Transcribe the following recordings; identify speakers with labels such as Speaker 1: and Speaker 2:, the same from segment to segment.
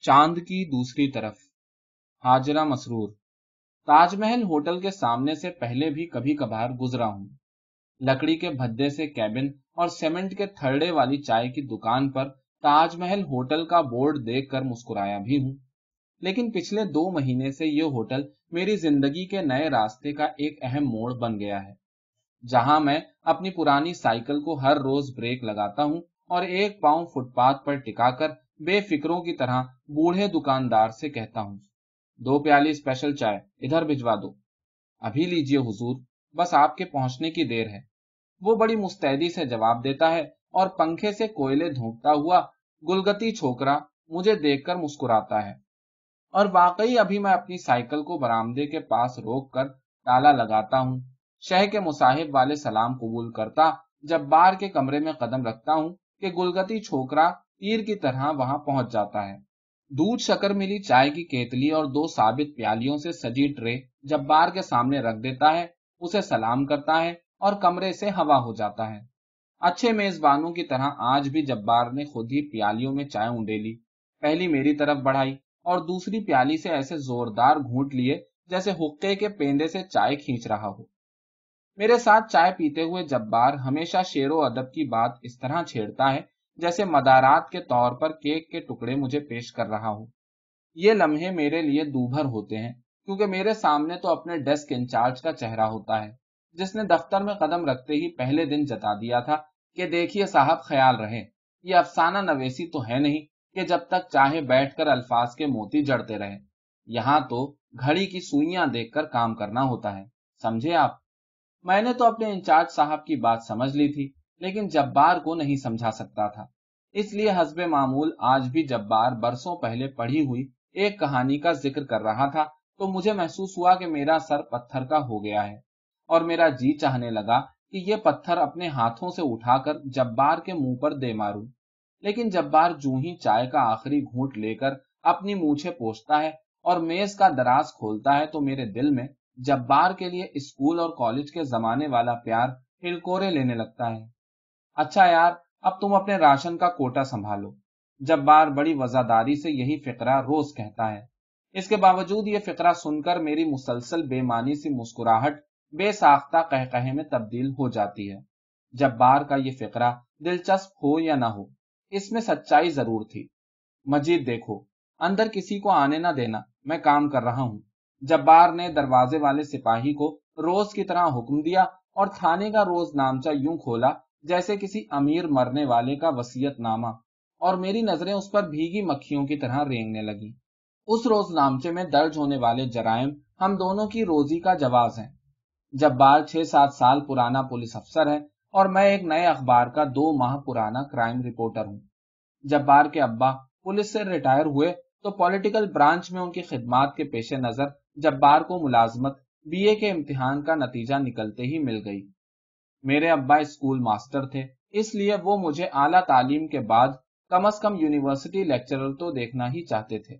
Speaker 1: چاند کی دوسری طرف۔ حاجرہ مسرور۔ تاج محل ہوٹل کے سامنے سے پہلے بھی کبھی کبھار گزرا ہوں۔ لکڑی کے بھدے سے کیبن اور سیمنٹ کے تھرڈے والی چائے کی دکان پر تاج محل ہوٹل کا بورڈ دیکھ کر مسکرایا بھی ہوں۔ لیکن پچھلے دو مہینے سے یہ ہوٹل میری زندگی کے نئے راستے کا ایک اہم موڑ بن گیا ہے۔ جہاں میں اپنی پرانی سائیکل کو ہر روز بریک لگاتا ہوں اور ایک پاؤں فٹ پاتھ پر ٹکا کر بے فکروں کی طرح بوڑھے دکاندار سے کہتا ہوں، دو پیالی اسپیشل چائے، ادھر بھجوا دو۔ ابھی لیجیے حضور، بس آپ کے پہنچنے کی دیر ہے۔ وہ بڑی مستعدی سے جواب دیتا ہے اور پنکھے سے کوئلے دھونکتا ہوا گلگتی چھوکرا مجھے دیکھ کر مسکراتا ہے۔ اور واقعی ابھی میں اپنی سائیکل کو برامدے کے پاس روک کر تالا لگاتا ہوں۔ شہ کے مصاحب والے سلام قبول کرتا، جب بار کے کمرے میں قدم رکھتا ہوں کہ گلگتی چھوکرا تیر کی طرح وہاں پہنچ جاتا ہے۔ دودھ شکر ملی، چائے کی کیتلی اور دو ثابت پیالیوں سے سجی ٹرے جب بار کے سامنے رکھ دیتا ہے، اسے سلام کرتا ہے اور کمرے سے ہوا ہو جاتا ہے۔ اچھے میزبانوں کی طرح آج بھی جبار نے خود ہی پیالیوں میں چائے اونڈیلی۔ پہلی میری طرف بڑھائی اور دوسری پیالی سے ایسے زوردار گھونٹ لیے جیسے حقے کے پیندے سے چائے کھینچ رہا ہو۔ میرے ساتھ چائے پیتے ہوئے جبار ہمیشہ شیر و ادب کی بات اس طرح چھیڑتا ہے جیسے مدارات کے طور پر کیک کے ٹکڑے مجھے پیش کر رہا ہوں۔ یہ لمحے میرے لیے دوبھر ہوتے ہیں، کیونکہ میرے سامنے تو اپنے ڈیسک انچارج کا چہرہ ہوتا ہے، جس نے دفتر میں قدم رکھتے ہی پہلے دن جتا دیا تھا کہ دیکھیے صاحب، خیال رہے یہ افسانہ نویسی تو ہے نہیں کہ جب تک چاہے بیٹھ کر الفاظ کے موتی جڑتے رہے یہاں تو گھڑی کی سوئیاں دیکھ کر کام کرنا ہوتا ہے، سمجھے آپ؟ میں نے تو اپنے انچارج صاحب کی بات سمجھ لی تھی۔ لیکن جبار کو نہیں سمجھا سکتا تھا۔ اس لیے حسب معمول آج بھی جبار برسوں پہلے پڑھی ہوئی ایک کہانی کا ذکر کر رہا تھا، تو مجھے محسوس ہوا کہ میرا سر پتھر کا ہو گیا ہے۔ اور میرا جی چاہنے لگا کہ یہ پتھر اپنے ہاتھوں سے اٹھا کر جبار کے منہ پر دے ماروں۔ لیکن جبار جو ہی چائے کا آخری گھونٹ لے کر اپنی مونچھے پوچھتا ہے اور میز کا دراز کھولتا ہے، تو میرے دل میں جبار کے لیے اسکول اور کالج کے زمانے والا پیار ہلکورے لینے لگتا ہے۔ اچھا یار، اب تم اپنے راشن کا کوٹا سنبھالو۔ جب بار بڑی وزاداری سے یہی فقرہ روز کہتا ہے۔ اس کے باوجود یہ فقرہ سن کر میری مسلسل بے معنی سی مسکراہٹ، بے ساختہ کہہ میں تبدیل ہو جاتی ہے۔ جب بار کا یہ فقرہ دلچسپ ہو یا نہ ہو، اس میں سچائی ضرور تھی۔ مجید دیکھو، اندر کسی کو آنے نہ دینا، میں کام کر رہا ہوں۔ جب بار نے دروازے والے سپاہی کو روز کی طرح حکم دیا اور تھانے کا روز نامچہ یوں کھولا جیسے کسی امیر مرنے والے کا وسیعت نامہ، اور میری نظریں اس پر بھیگی مکھیوں کی طرح رینگنے لگی اس روز نامچے میں درج ہونے والے جرائم ہم دونوں کی روزی کا جواز ہے جب بار چھ سات سال پرانا پولیس افسر ہے، اور میں ایک نئے اخبار کا دو ماہ پرانا کرائم رپورٹر ہوں۔ جب بار کے ابا پولیس سے ریٹائر ہوئے، تو پولیٹیکل برانچ میں ان کی خدمات کے پیش نظر جب بار کو ملازمت، بی اے کے امتحان کا نتیجہ نکلتے ہی مل گئی۔ میرے ابا اسکول ماسٹر تھے، اس لیے وہ مجھے اعلیٰ تعلیم کے بعد کم از کم یونیورسٹی لیکچرر تو دیکھنا ہی چاہتے تھے۔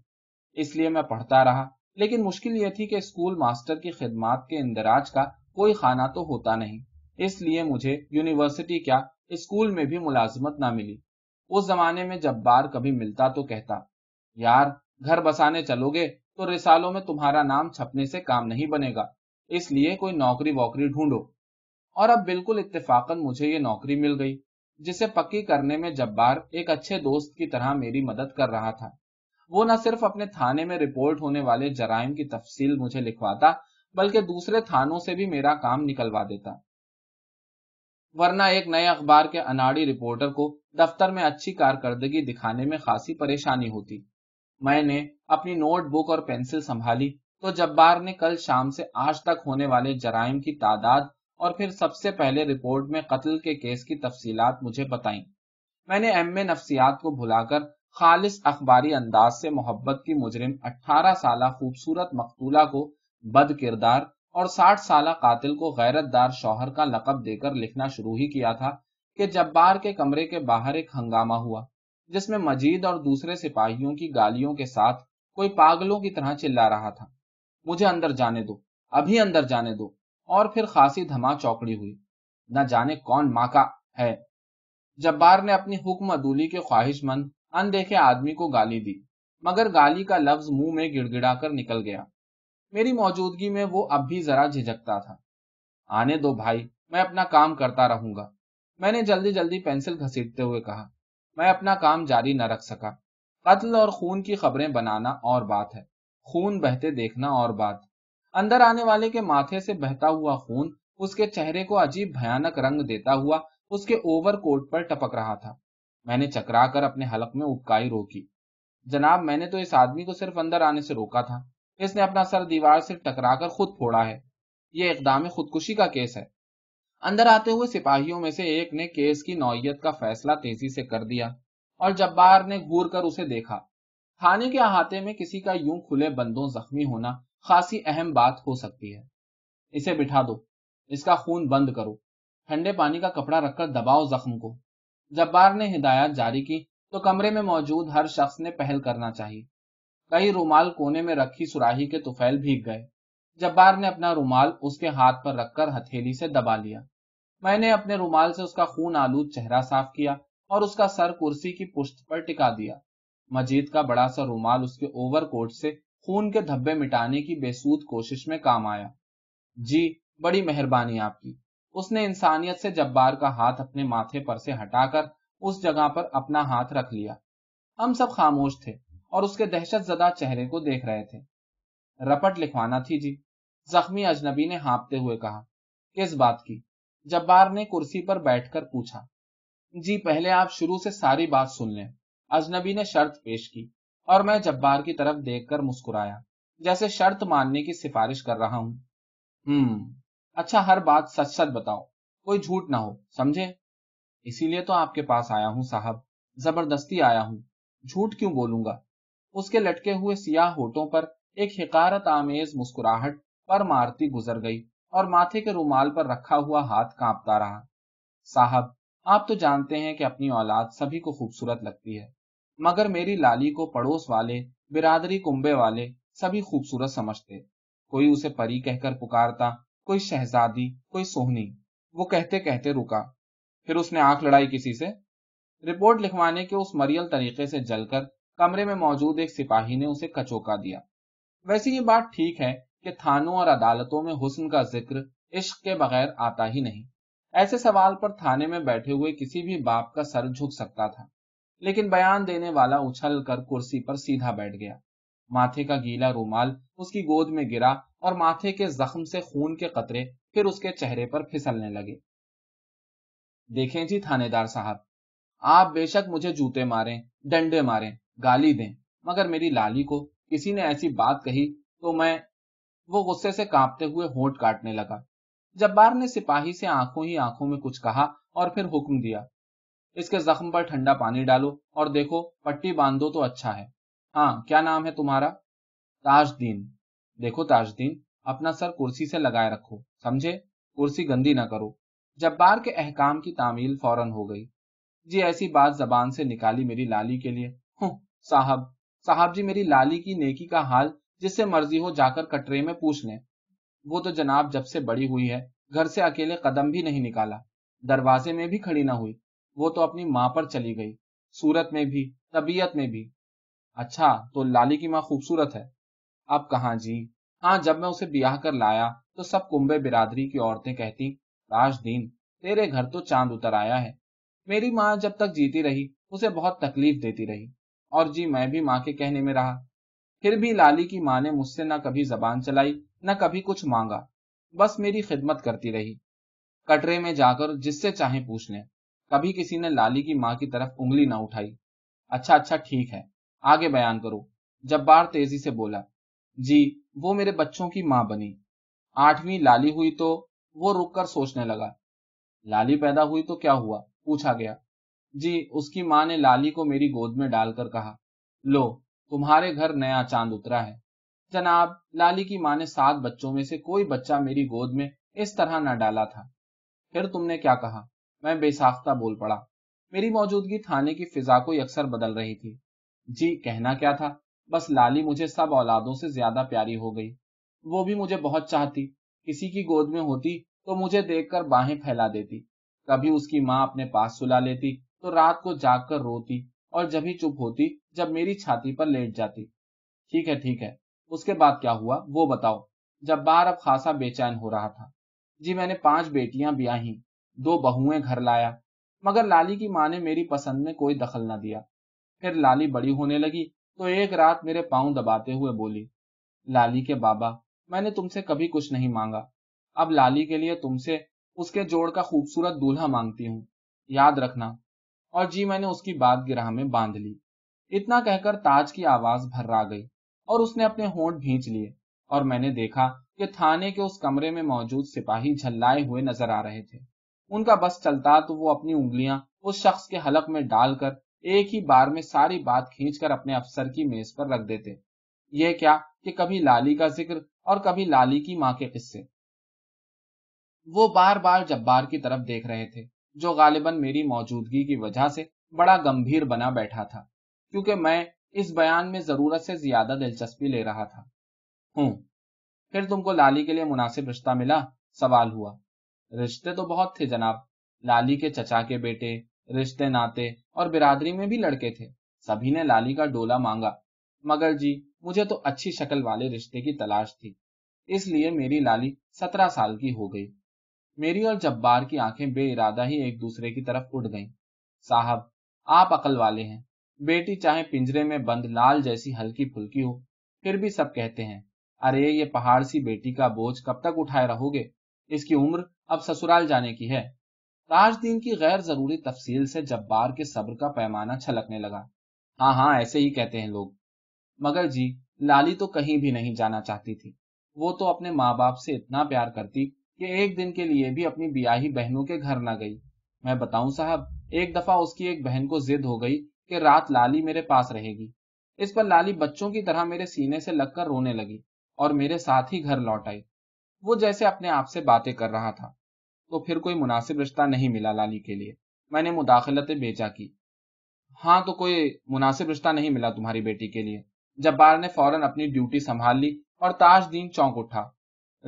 Speaker 1: اس لیے میں پڑھتا رہا، لیکن مشکل یہ تھی کہ اسکول ماسٹر کی خدمات کے اندراج کا کوئی خانہ تو ہوتا نہیں۔ اس لیے مجھے یونیورسٹی کیا اسکول میں بھی ملازمت نہ ملی۔ اس زمانے میں جب بار کبھی ملتا تو کہتا، یار، گھر بسانے چلو گے تو رسالوں میں تمہارا نام چھپنے سے کام نہیں بنے گا۔ اس لیے کوئی نوکری ووکری ڈھونڈو۔ اور اب بالکل اتفاقن مجھے یہ نوکری مل گئی، جسے پکی کرنے میں جبار ایک اچھے دوست کی طرح میری مدد کر رہا تھا۔ وہ نہ صرف اپنے تھانے میں رپورٹ ہونے والے جرائم کی تفصیل مجھے لکھواتا، بلکہ دوسرے تھانوں سے بھی میرا کام نکلوا دیتا۔ ورنہ ایک نئے اخبار کے اناڑی رپورٹر کو دفتر میں اچھی کارکردگی دکھانے میں خاصی پریشانی ہوتی۔ میں نے اپنی نوٹ بک اور پینسل سنبھالی تو جبار نے کل شام سے آج تک ہونے والے جرائم کی تعداد اور پھر سب سے پہلے رپورٹ میں قتل کے کیس کی تفصیلات مجھے بتائیں۔ میں نے ایم اے نفسیات کو بھلا کر خالص اخباری انداز سے محبت کی مجرم اٹھارہ سالہ خوبصورت مقتولہ کو بد کردار اور ساٹھ سالہ قاتل کو غیرت دار شوہر کا لقب دے کر لکھنا شروع ہی کیا تھا کہ جبار کے کمرے کے باہر ایک ہنگامہ ہوا، جس میں مجید اور دوسرے سپاہیوں کی گالیوں کے ساتھ کوئی پاگلوں کی طرح چلا رہا تھا۔ مجھے اندر جانے دو، ابھی اندر جانے دو۔ اور پھر خاصی دھما چوکڑی ہوئی۔ نہ جانے کون ماں کا ہے۔ جبار نے اپنی حکم ادولی کے خواہش مند اندیکھے آدمی کو گالی دی، مگر گالی کا لفظ منہ میں گڑ گڑا کر نکل گیا۔ میری موجودگی میں وہ اب بھی ذرا جھجکتا تھا۔ آنے دو بھائی، میں اپنا کام کرتا رہوں گا۔ میں نے جلدی جلدی پینسل گھسیٹتے ہوئے کہا، میں اپنا کام جاری نہ رکھ سکا۔ قتل اور خون کی خبریں بنانا اور بات ہے۔ خون بہتے دیکھنا اور بات۔ اندر آنے والے کے ماتھے سے بہتا ہوا خون اس کے چہرے کو عجیب بھیانک رنگ دیتا ہوا اس کے اوور کوٹ پر ٹپک رہا تھا۔ میں نے چکرا کر اپنے حلق میں اپکائی روکی۔ جناب، میں نے تو اس آدمی کو صرف اندر آنے سے روکا تھا۔ اس نے اپنا سر دیوار سے ٹکرا کر خود پھوڑا ہے۔ یہ اقدام خودکشی کا کیس ہے۔ اندر آتے ہوئے سپاہیوں میں سے ایک نے کیس کی نوعیت کا فیصلہ تیزی سے کر دیا اور جبار نے گور کر اسے دیکھا۔ تھانے کے احاطے میں کسی کا یوں کھلے بندوں زخمی ہونا خاصی اہم بات ہو سکتی ہے۔ اسے بٹھا دو۔ اس کا خون بند کرو۔ ٹھنڈے پانی کا کپڑا رکھ کر دباؤ زخم کو۔ جبار نے ہدایات جاری کی تو کمرے میں موجود ہر شخص نے پہل کرنا چاہیے۔ کئی رومال کونے میں رکھی سراہی کے توفیل بھیگ گئے۔ جبار نے اپنا رومال اس کے ہاتھ پر رکھ کر ہتھیلی سے دبا لیا۔ میں نے اپنے رومال سے اس کا خون آلود چہرہ صاف کیا اور اس کا سر کرسی کی پشت پر ٹکا دیا۔ مجید کا بڑا سا رومال اس کے اوور کوٹ سے خون کے دھبے مٹانے کی بے سود کوشش میں کام آیا۔ جی بڑی مہربانی آپ کی۔ اس نے انسانیت سے جبار کا ہاتھ اپنے ماتھے پر سے ہٹا کر اس جگہ پر اپنا ہاتھ رکھ لیا۔ ہم سب خاموش تھے اور اس کے دہشت زدہ چہرے کو دیکھ رہے تھے۔ رپٹ لکھوانا تھی جی۔ زخمی اجنبی نے ہانپتے ہوئے کہا، کس بات کی؟ جبار نے کرسی پر بیٹھ کر پوچھا۔ جی پہلے آپ شروع سے ساری بات سن لیں۔ اجنبی نے شرط پیش کی۔ اور میں جبار کی طرف دیکھ کر مسکرایا، جیسے شرط ماننے کی سفارش کر رہا ہوں۔ ہم اچھا ہر بات سچ سچ بتاؤ، کوئی جھوٹ نہ ہو، سمجھے؟ اسی لیے تو آپ کے پاس آیا ہوں صاحب، زبردستی آیا ہوں۔ جھوٹ کیوں بولوں گا؟ اس کے لٹکے ہوئے سیاہ ہوٹوں پر ایک حکارت آمیز مسکراہٹ پر مارتی گزر گئی اور ماتھے کے رومال پر رکھا ہوا ہاتھ کانپتا رہا۔ صاحب، آپ تو جانتے ہیں کہ اپنی اولاد سبھی کو خوبصورت لگتی ہے۔ مگر میری لالی کو پڑوس والے، برادری کنبے والے سبھی خوبصورت سمجھتے۔ کوئی اسے پری کہہ کر پکارتا، کوئی شہزادی، کوئی سوہنی۔ وہ کہتے کہتے رکا۔ پھر اس نے آنکھ لڑائی کسی سے؟ رپورٹ لکھوانے کے اس مریل طریقے سے جل کر کمرے میں موجود ایک سپاہی نے اسے کچوکا دیا۔ ویسے یہ بات ٹھیک ہے کہ تھانوں اور عدالتوں میں حسن کا ذکر عشق کے بغیر آتا ہی نہیں۔ ایسے سوال پر تھانے میں بیٹھے ہوئے کسی بھی باپ کا سر جھک سکتا تھا۔ لیکن بیان دینے والا اچھل کر کرسی پر سیدھا بیٹھ گیا۔ ماتھے کا گیلا رومال اس کی گود میں گرا اور ماتھے کے زخم سے خون کے قطرے پھر اس کے چہرے پر پھسلنے لگے۔ دیکھیں جی تھانے دار صاحب، آپ بے شک مجھے جوتے ماریں، ڈنڈے ماریں، گالی دیں، مگر میری لالی کو کسی نے ایسی بات کہی تو میں وہ غصے سے کانپتے ہوئے ہونٹ کاٹنے لگا۔ جبار نے سپاہی سے آنکھوں ہی آنکھوں میں کچھ کہا اور پھر حکم دیا۔ اس کے زخم پر ٹھنڈا پانی ڈالو اور دیکھو، پٹی باندھو تو اچھا ہے۔ ہاں کیا نام ہے تمہارا؟ تاج دین دیکھو تاج دین اپنا سر کرسی سے لگائے رکھو، سمجھے؟ کرسی گندی نہ کرو۔ جبار کے احکام کی تعمیل فوراً ہو گئی۔ جی ایسی بات زبان سے نکالی میری لالی کے لیے۔ ہوں، صاحب صاحب جی میری لالی کی نیکی کا حال جس سے مرضی ہو جا کر کٹرے میں پوچھ لیں۔ وہ تو جناب جب سے بڑی ہوئی ہے، گھر سے اکیلے قدم بھی نہیں نکالا۔ دروازے میں بھی کھڑی نہ ہوئی۔ وہ تو اپنی ماں پر چلی گئی، صورت میں بھی، طبیعت میں بھی۔ اچھا تو لالی کی ماں خوبصورت ہے۔ اب کہاں جی؟ ہاں جب میں اسے بیاہ کر لایا تو سب کنبے برادری کی عورتیں کہتی، راج دین، تیرے گھر تو چاند اتر آیا ہے۔ میری ماں جب تک جیتی رہی، اسے بہت تکلیف دیتی رہی۔ اور جی میں بھی ماں کے کہنے میں رہا۔ پھر بھی لالی کی ماں نے مجھ سے نہ کبھی زبان چلائی، نہ کبھی کچھ مانگا۔ بس میری خدمت کرتی رہی۔ کٹرے میں جا کر جس سے چاہیں پوچھ لیں۔ کبھی کسی نے لالی کی ماں کی طرف انگلی نہ اٹھائی۔ اچھا اچھا ٹھیک ہے، آگے بیان کرو۔ جب بار تیزی سے بولا جی وہ میرے بچوں کی ماں بنی۔ آٹھویں لالی ہوئی تو وہ رک کر سوچنے لگا۔ لالی پیدا ہوئی تو کیا ہوا؟ پوچھا گیا۔ جی اس کی ماں نے لالی کو میری گود میں ڈال کر کہا، لو، تمہارے گھر نیا چاند اترا ہے۔ جناب، لالی کی ماں نے سات بچوں میں سے کوئی بچہ میری گود میں اس طرح نہ ڈالا تھا۔ پھر تم نے کیا کہا؟ میں بے ساختہ بول پڑا۔ میری موجودگی تھانے کی فضا کو اکثر بدل رہی تھی۔ جی کہنا کیا تھا؟ بس لالی مجھے سب اولادوں سے زیادہ پیاری ہو گئی۔ وہ بھی مجھے بہت چاہتی۔ کسی کی گود میں ہوتی تو مجھے دیکھ کر باہیں پھیلا دیتی۔ کبھی اس کی ماں اپنے پاس سلا لیتی تو رات کو جاگ کر روتی اور جب ہی چپ ہوتی جب میری چھاتی پر لیٹ جاتی۔ ٹھیک ہے ٹھیک ہے۔ اس کے بعد کیا ہوا؟ وہ بتاؤ۔ جب بار اب خاصا بے چین ہو رہا تھا۔ جی میں نے پانچ بیٹیاں بیاہی دو بہویں گھر لایا، مگر لالی کی ماں نے میری پسند میں کوئی دخل نہ دیا۔ پھر لالی بڑی ہونے لگی، تو ایک رات میرے پاؤں دباتے ہوئے بولی، لالی کے بابا، میں نے تم سے کبھی کچھ نہیں مانگا۔ اب لالی کے لیے تم سے اس کے جوڑ کا خوبصورت دولہا مانگتی ہوں، یاد رکھنا۔ اور جی میں نے اس کی بات گرہ میں باندھ لی۔ اتنا کہہ کر تاج کی آواز بھر آ گئی اور اس نے اپنے ہونٹ بھینچ لیے۔ اور میں نے دیکھا کہ تھانے کے اس کمرے میں موجود سپاہی جھلائے ہوئے نظر آ رہے تھے۔ ان کا بس چلتا تو وہ اپنی انگلیاں اس شخص کے حلق میں ڈال کر ایک ہی بار میں ساری بات کھینچ کر اپنے افسر کی میز پر رکھ دیتے۔ یہ کیا کہ کبھی لالی کا ذکر اور کبھی لالی کی ماں کے قصے۔ وہ بار بار جبار کی طرف دیکھ رہے تھے، جو غالباً میری موجودگی کی وجہ سے بڑا گمبھیر بنا بیٹھا تھا، کیونکہ میں اس بیان میں ضرورت سے زیادہ دلچسپی لے رہا تھا۔ ہوں، پھر تم کو لالی کے لیے مناسب رشتہ ملا؟ سوال ہوا۔ رشتے تو بہت تھے جناب۔ لالی کے چچا کے بیٹے، رشتے ناتے اور برادری میں بھی لڑکے تھے۔ سبھی نے لالی کا ڈولا مانگا۔ مگر جی مجھے تو اچھی شکل والے رشتے کی تلاش تھی۔ اس لیے میری لالی سترہ سال کی ہو گئی۔ میری اور جبار کی آنکھیں بے ارادہ ہی ایک دوسرے کی طرف اٹھ گئیں۔ صاحب، آپ عقل والے ہیں۔ بیٹی چاہے پنجرے میں بند لال جیسی ہلکی پھلکی ہو، پھر بھی سب کہتے ہیں، ارے یہ پہاڑ سی بیٹی کا بوجھ کب تک اٹھائے رہو گے؟ اس کی عمر اب سسرال جانے کی ہے۔ تاج دین کی غیر ضروری تفصیل سے جبار کے صبر کا پیمانہ چھلکنے لگا۔ ہاں ہاں ایسے ہی کہتے ہیں لوگ۔ مگر جی لالی تو کہیں بھی نہیں جانا چاہتی تھی۔ وہ تو اپنے ماں باپ سے اتنا پیار کرتی کہ ایک دن کے لیے بھی اپنی بیاہی بہنوں کے گھر نہ گئی۔ میں بتاؤں صاحب، ایک دفعہ اس کی ایک بہن کو ضد ہو گئی کہ رات لالی میرے پاس رہے گی۔ اس پر لالی بچوں کی طرح میرے سینے سے لگ کر رونے لگی اور میرے ساتھ ہی گھر لوٹ آئی۔ وہ جیسے اپنے آپ سے باتیں کر رہا تھا۔ تو پھر کوئی مناسب رشتہ نہیں ملا لالی کے لیے۔ میں نے مداخلت بیچا کی۔ ہاں تو کوئی مناسب رشتہ نہیں ملا تمہاری بیٹی کے لیے۔ جب بار نے فوراً اپنی ڈیوٹی سنبھال لی اور تاج دین چونک اٹھا۔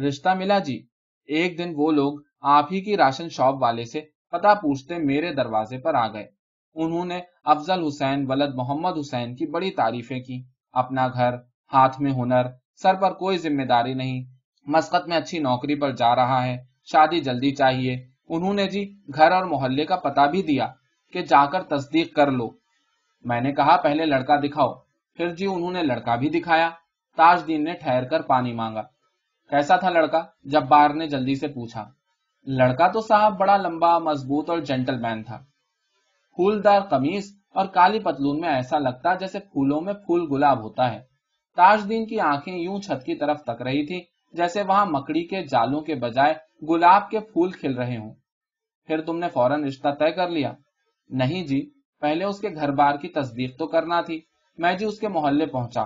Speaker 1: رشتہ ملا جی۔ ایک دن وہ لوگ آپ ہی کی راشن شاپ والے سے پتا پوچھتے میرے دروازے پر آ گئے۔ انہوں نے افضل حسین، ولد محمد حسین کی بڑی تعریفیں کی۔ اپنا گھر، ہاتھ میں ہنر، سر پر کوئی ذمہ داری نہیں۔ مسقط میں اچھی نوکری پر جا رہا ہے، شادی جلدی چاہیے۔ انہوں نے جی گھر اور محلے کا پتا بھی دیا کہ جا کر تصدیق کر لو۔ میں نے کہا، پہلے لڑکا دکھاؤ۔ پھر جی انہوں نے لڑکا بھی دکھایا۔ تاج دین نے ٹھہر کر پانی مانگا۔ کیسا تھا لڑکا؟ جب بار نے جلدی سے پوچھا۔ لڑکا تو صاحب بڑا لمبا، مضبوط اور جینٹل مین تھا۔ پھولدار قمیص اور کالی پتلون میں ایسا لگتا جیسے پھولوں میں پھول گلاب ہوتا ہے۔ تاج دین کی آنکھیں یوں چھت کی طرف تک رہی تھی جیسے وہاں مکڑی کے جالوں کے بجائے گلاب کے پھول کھل رہے ہوں۔ پھر تم نے فوراً رشتہ طے کر لیا۔ نہیں جی پہلے اس کے گھر بار کی تصدیق تو کرنا تھی۔ میں جی اس کے محلے پہنچا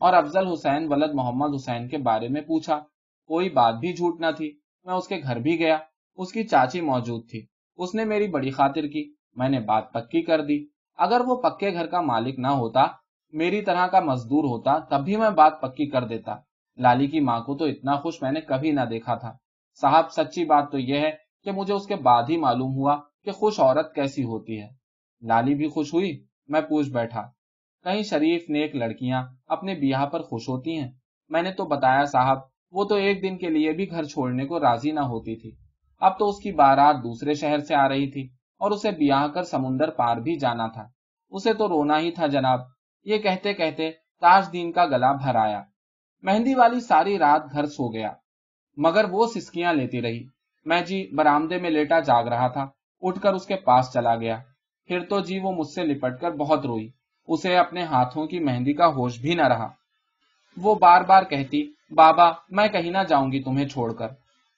Speaker 1: اور افضل حسین ولد محمد حسین کے بارے میں پوچھا۔ کوئی بات بھی جھوٹ نہ تھی۔ میں اس کے گھر بھی گیا۔ اس کی چاچی موجود تھی۔ اس نے میری بڑی خاطر کی۔ میں نے بات پکی کر دی۔ اگر وہ پکے گھر کا مالک نہ ہوتا، میری طرح کا مزدور ہوتا، تب بھی میں بات پکی کر دیتا۔ لالی کی ماں کو تو اتنا خوش میں نے کبھی نہ دیکھا تھا۔ صاحب، سچی بات تو یہ ہے کہ مجھے اس کے بعد ہی معلوم ہوا کہ خوش عورت کیسی ہوتی ہے۔ لالی بھی خوش ہوئی، میں پوچھ بیٹھا۔ کہیں شریف نیک لڑکیاں اپنے بیاہ پر خوش ہوتی ہیں؟ میں نے تو بتایا صاحب، وہ تو ایک دن کے لیے بھی گھر چھوڑنے کو راضی نہ ہوتی تھی۔ اب تو اس کی بارات دوسرے شہر سے آ رہی تھی اور اسے بیاہ کر سمندر پار بھی جانا تھا۔ اسے تو رونا ہی تھا جناب۔ یہ کہتے کہتے تاج دین کا گلا بھر آیا۔ مہندی والی ساری رات گھر سو گیا، مگر وہ سسکیاں لیتی رہی۔ میں جی برامدے میں لیٹا جاگ رہا تھا، اٹھ کر اس کے پاس چلا گیا۔ پھر تو جی وہ مجھ سے لپٹ کر بہت روئی۔ اسے اپنے ہاتھوں کی مہندی کا ہوش بھی نہ رہا۔ وہ بار بار کہتی، بابا، میں کہیں نہ جاؤں گی تمہیں چھوڑ کر۔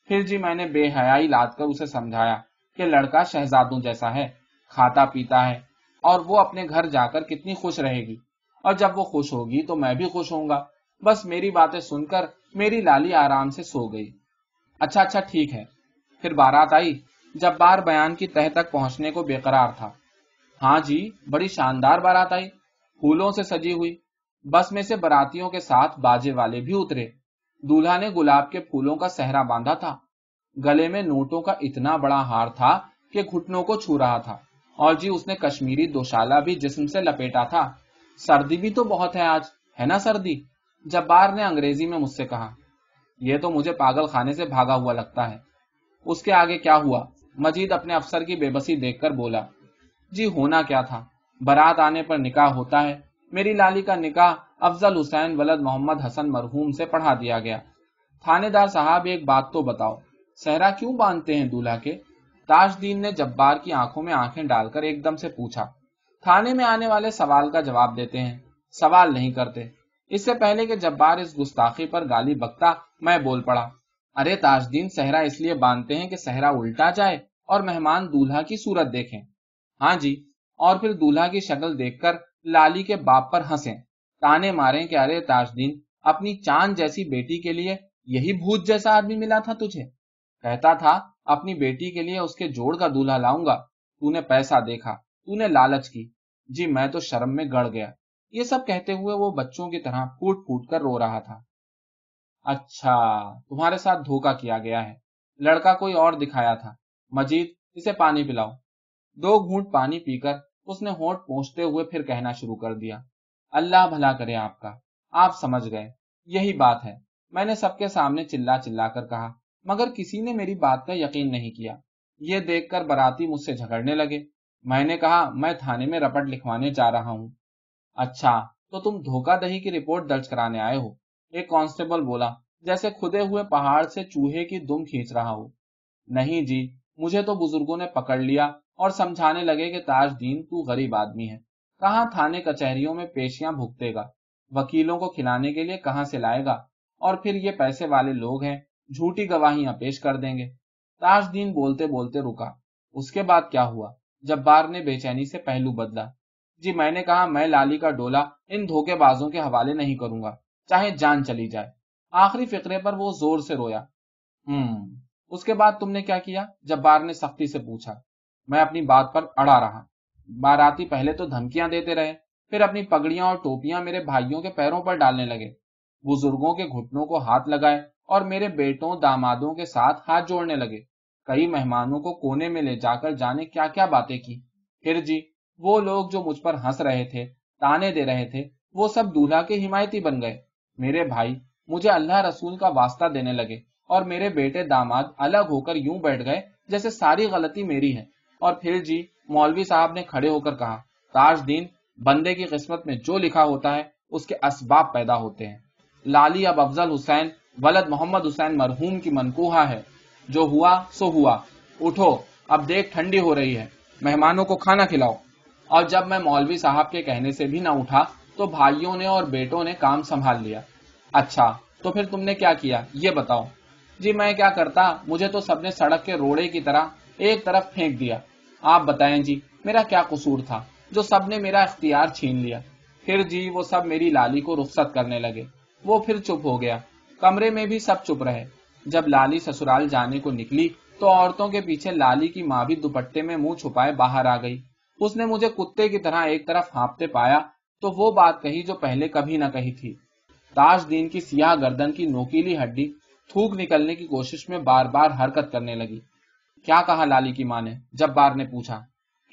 Speaker 1: پھر جی میں نے بے حیائی لاد کر اسے سمجھایا کہ لڑکا شہزادوں جیسا ہے، کھاتا پیتا ہے، اور وہ اپنے گھر جا کر کتنی خوش رہے گی۔ اور جب وہ خوش ہوگی تو میں بھی خوش ہوں گا۔ بس میری باتیں سن کر میری لالی آرام سے سو گئی۔ اچھا اچھا ٹھیک ہے۔ پھر بارات آئی جب بار بیان کی تہ تک پہنچنے کو بے قرار تھا۔ ہاں جی بڑی شاندار بارات آئی۔ پھولوں سے سجی ہوئی۔ بس میں سے براتیوں کے ساتھ باجے والے بھی اترے۔ دولہا نے گلاب کے پھولوں کا سہرا باندھا تھا۔ گلے میں نوٹوں کا اتنا بڑا ہار تھا کہ گھٹنوں کو چھو رہا تھا۔ اور جی اس نے کشمیری دوشالہ بھی جسم سے لپیٹا تھا۔ سردی بھی تو بہت ہے آج، ہے نا سردی؟ جبار نے انگریزی میں مجھ سے کہا، یہ تو مجھے پاگل خانے سے بھاگا ہوا لگتا ہے۔ اس کے آگے کیا ہوا؟ مجید اپنے افسر کی بے بسی دیکھ کر بولا جی ہونا کیا تھا؟ برات آنے پر نکاح ہوتا ہے۔ میری لالی کا نکاح افضل حسین ولد محمد حسن مرحوم سے پڑھا دیا گیا۔ تھانے دار صاحب، ایک بات تو بتاؤ، صحرا کیوں باندھتے ہیں دولہا کے؟ تاج دین نے جبار کی آنکھوں میں آنکھیں ڈال کر ایک دم سے پوچھا، تھانے میں آنے والے سوال کا جواب دیتے ہیں؟ سوال نہیں کرتے۔ اس سے پہلے کہ جبار اس گستاخی پر گالی بکتا، میں بول پڑا۔ ارے تاج دین صحرا اس لیے باندھتے ہیں کہ صحرا الٹا جائے اور مہمان دولہا کی صورت دیکھیں۔ ہاں جی اور پھر دولہا کی شکل دیکھ کر لالی کے باپ پر ہنسیں۔ تانے مارے کہ ارے تاج دین اپنی چاند جیسی بیٹی کے لیے یہی بھوت جیسا آدمی ملا تھا تجھے۔ کہتا تھا، اپنی بیٹی کے لیے اس کے جوڑ کا دولہا لاؤں گا۔ تو نے پیسہ دیکھا، تو نے لالچ کی۔ جی میں تو شرم میں گڑ گیا۔ یہ سب کہتے ہوئے وہ بچوں کی طرح پھوٹ پھوٹ کر رو رہا تھا۔ اچھا تمہارے ساتھ دھوکا کیا گیا ہے۔ لڑکا کوئی اور دکھایا تھا۔ مجید، اسے پانی پلاؤ۔ دو گھونٹ پانی پی کر اس نے ہونٹ پہنچتے ہوئے پھر کہنا شروع کر دیا۔ اللہ بھلا کرے آپ کا۔ آپ سمجھ گئے۔ یہی بات ہے۔ میں نے سب کے سامنے چلا چلا کر کہا، مگر کسی نے میری بات کا یقین نہیں کیا۔ یہ دیکھ کر براتی مجھ سے جھگڑنے لگے۔ میں نے کہا، میں تھانے میں رپٹ لکھوانے جا رہا ہوں۔ اچھا تو تم دھوکہ دہی کی رپورٹ درج کرانے آئے ہو۔ ایک کانسٹیبل بولا، جیسے کھدے ہوئے پہاڑ سے چوہے کی دم کھینچ رہا ہو۔ نہیں جی مجھے تو بزرگوں نے پکڑ لیا اور سمجھانے لگے کہ تاج دین، تو غریب آدمی ہے۔ کہاں تھانے کچہریوں میں پیشیاں بھگتے گا؟ وکیلوں کو کھلانے کے لیے کہاں سے لائے گا؟ اور پھر یہ پیسے والے لوگ ہیں، جھوٹی گواہیاں پیش کر دیں گے۔ تاج دین بولتے بولتے رکا۔ اس کے بعد کیا ہوا؟ جب بار نے بے چینی سے پہلو بدلا۔ جی میں نے کہا میں لالی کا ڈولا ان دھوکے بازوں کے حوالے نہیں کروں گا، چاہے جان چلی جائے۔ آخری فکرے پر وہ زور سے رویا۔ ہم، اس کے بعد تم نے کیا کیا؟ جب بار نے سختی سے پوچھا۔ میں اپنی بات پر اڑا رہا۔ باراتی پہلے تو دھمکیاں دیتے رہے، پھر اپنی پگڑیاں اور ٹوپیاں میرے بھائیوں کے پیروں پر ڈالنے لگے۔ بزرگوں کے گھٹنوں کو ہاتھ لگائے اور میرے بیٹوں دامادوں کے ساتھ ہاتھ جوڑنے لگے۔ کئی مہمانوں کو کونے میں لے جا کر جانے کیا کیا باتیں کی۔ پھر جی وہ لوگ جو مجھ پر ہنس رہے تھے، تانے دے رہے تھے، وہ سب دولہا کے حمایتی بن گئے۔ میرے بھائی، مجھے اللہ رسول کا واسطہ دینے لگے اور میرے بیٹے داماد الگ ہو کر یوں بیٹھ گئے جیسے ساری غلطی میری ہے۔ اور پھر جی مولوی صاحب نے کھڑے ہو کر کہا، تاج دین، بندے کی قسمت میں جو لکھا ہوتا ہے، اس کے اسباب پیدا ہوتے ہیں۔ لالی اب افضل حسین، ولد محمد حسین مرحوم کی منقوہ ہے۔ جو ہوا، سو ہوا۔ اٹھو، اب دیکھ ٹھنڈی ہو رہی ہے۔ مہمانوں کو کھانا کھلاؤ۔ اور جب میں مولوی صاحب کے کہنے سے بھی نہ اٹھا تو بھائیوں نے اور بیٹوں نے کام سنبھال لیا۔ اچھا تو پھر تم نے کیا کیا؟ یہ بتاؤ۔ جی میں کیا کرتا؟ مجھے تو سب نے سڑک کے روڑے کی طرح ایک طرف پھینک دیا۔ آپ بتائیں جی میرا کیا قصور تھا؟ جو سب نے میرا اختیار چھین لیا۔ پھر جی وہ سب میری لالی کو رخصت کرنے لگے۔ وہ پھر چپ ہو گیا۔ کمرے میں بھی سب چپ رہے۔ جب لالی سسرال جانے کو نکلی تو عورتوں کے پیچھے لالی کی ماں بھی دوپٹے میں منہ چھپائے باہر آ گئی۔ اس نے مجھے کتے کی طرح ایک طرف ہانپتے پایا تو وہ بات کہی جو پہلے کبھی نہ کہی تھی۔ تاج دین کی سیاہ گردن کی نوکیلی ہڈی تھوک نکلنے کی کوشش میں بار بار حرکت کرنے لگی۔ کیا کہا لالی کی ماں نے جب بار نے پوچھا۔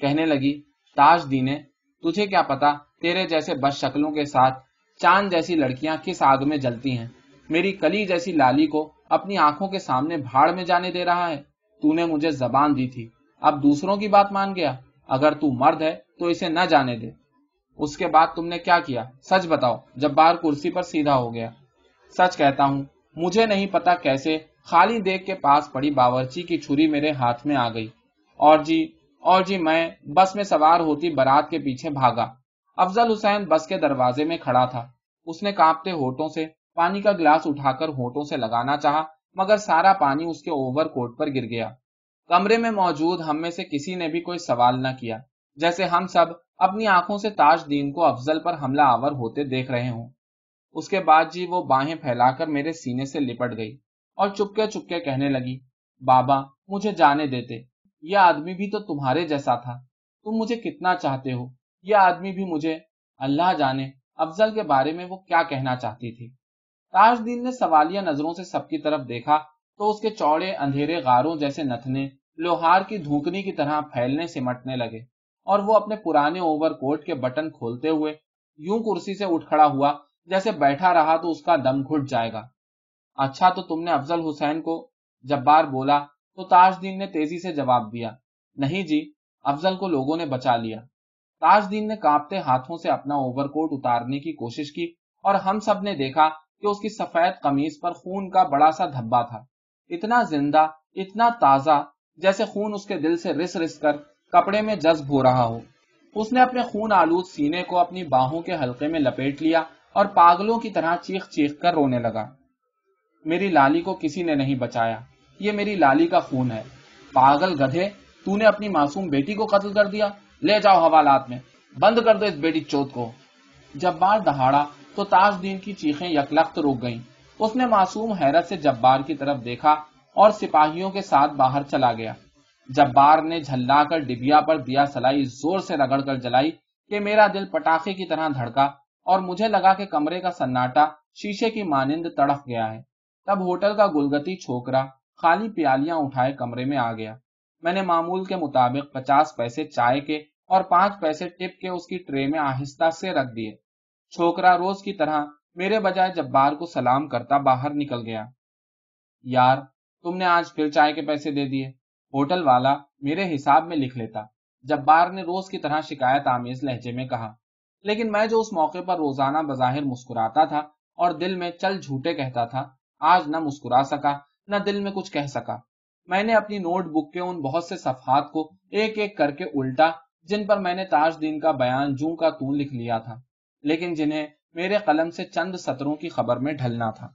Speaker 1: کہنے لگی، تاج دینے تجھے کیا پتا تیرے جیسے بس شکلوں کے ساتھ چاند جیسی لڑکیاں کس آگ میں جلتی ہیں؟ میری کلی جیسی لالی کو اپنی آنکھوں کے سامنے بھاڑ میں جانے دے رہا ہے۔ تو نے مجھے زبان دی تھی۔ اب دوسروں کی بات مان گیا۔ اگر تو مرد ہے تو اسے نہ جانے دے۔ اس کے بعد تم نے کیا کیا؟ سچ بتاؤ، جب بار کرسی پر سیدھا ہو گیا۔ سچ کہتا ہوں، مجھے نہیں پتا کیسے خالی دیکھ کے پاس پڑی باورچی کی چھری میرے ہاتھ میں آ گئی۔ اور جی اور جی میں بس میں سوار ہوتی برات کے پیچھے بھاگا۔ افضل حسین بس کے دروازے میں کھڑا تھا۔ اس نے کانپتے ہوٹوں سے پانی کا گلاس اٹھا کر ہوٹوں سے لگانا چاہا، مگر سارا پانی اس کے اوور کوٹ پر گر گیا۔ کمرے میں موجود ہم میں سے کسی نے بھی کوئی سوال نہ کیا۔ جیسے ہم سب اپنی آنکھوں سے تاج دین کو افضل پر حملہ آور ہوتے دیکھ رہے ہوں۔ اس کے بعد جی وہ باہیں پھیلا کر میرے سینے سے لپٹ گئی اور چپکے چپکے کہنے لگی، بابا، مجھے جانے دیتے۔ یہ آدمی بھی تو تمہارے جیسا تھا۔ تم مجھے کتنا چاہتے ہو؟ یہ آدمی بھی مجھے اللہ جانے افضل کے بارے میں وہ کیا کہنا چاہتی تھی۔ تاج دین نے سوالیہ نظروں سے سب کی طرف دیکھا تو اس کے چوڑے اندھیرے غاروں جیسے نتنے لوہار کی دھوکنی کی طرح پھیلنے سمٹنے لگے اور وہ اپنے پرانے اوور کوٹ کے بٹن کھولتے ہوئے یوں کرسی سے اٹھ کھڑا ہوا جیسے بیٹھا رہا تو اس کا دم گھٹ جائے گا۔ اچھا تو تم نے افضل حسین کو جب بار بولا تو تاج دین نے تیزی سے جواب دیا۔ نہیں جی افضل کو لوگوں نے بچا لیا۔ تاج دین نے کانپتے ہاتھوں سے اپنا اوور کوٹ اتارنے کی کوشش کی اور ہم سب نے دیکھا کہ اس کی سفید قمیض پر خون کا بڑا سا دھبا تھا۔ اتنا زندہ، اتنا تازہ جیسے خون اس کے دل سے رس رس کر کپڑے میں جذب ہو رہا ہو۔ اس نے اپنے خون آلود سینے کو اپنی باہوں کے حلقے میں لپیٹ لیا اور پاگلوں کی طرح چیخ چیخ کر رونے لگا۔ میری لالی کو کسی نے نہیں بچایا۔ یہ میری لالی کا خون ہے۔ پاگل گدھے، تو نے اپنی معصوم بیٹی کو قتل کر دیا۔ لے جاؤ حوالات میں۔ بند کر دو اس بیٹی چوت کو۔ جب بار دہاڑا تو تاج دین کی چیخیں یکلخت رک گئیں۔ اس نے معصوم حیرت سے جبار کی طرف دیکھا۔ اور سپاہیوں کے ساتھ باہر چلا گیا۔ جبار نے جھلا کر ڈبیا پر دیا سلائی زور سے رگڑ کر جلائی کہ میرا دل پٹاخے کی طرح دھڑکا اور مجھے لگا کہ کمرے کا سناٹا شیشے کی مانند تڑف گیا ہے۔ تب ہوٹل کا گلگتی چھوکرا خالی پیالیاں اٹھائے کمرے میں آ گیا۔ میں نے معمول کے مطابق پچاس پیسے چائے کے اور پانچ پیسے ٹپ کے اس کی ٹرے میں آہستہ سے رکھ دیے۔ چھوکرا روز کی طرح میرے بجائے جبار کو سلام کرتا باہر نکل گیا۔ یار تم نے آج پھر چائے کے پیسے دے دیے۔ ہوٹل والا میرے حساب میں لکھ لیتا۔ جبار نے روز کی طرح شکایت آمیز لہجے میں کہا۔ لیکن میں جو اس موقع پر روزانہ بظاہر مسکراتا تھا اور دل میں چل جھوٹے کہتا تھا، آج نہ مسکرا سکا، نہ دل میں کچھ کہہ سکا۔ میں نے اپنی نوٹ بک کے ان بہت سے صفحات کو ایک ایک کر کے الٹا، جن پر میں نے تاج دین کا بیان جوں کا تون لکھ لیا تھا، لیکن جنہیں میرے قلم سے چند سطروں کی خبر میں ڈھلنا تھا۔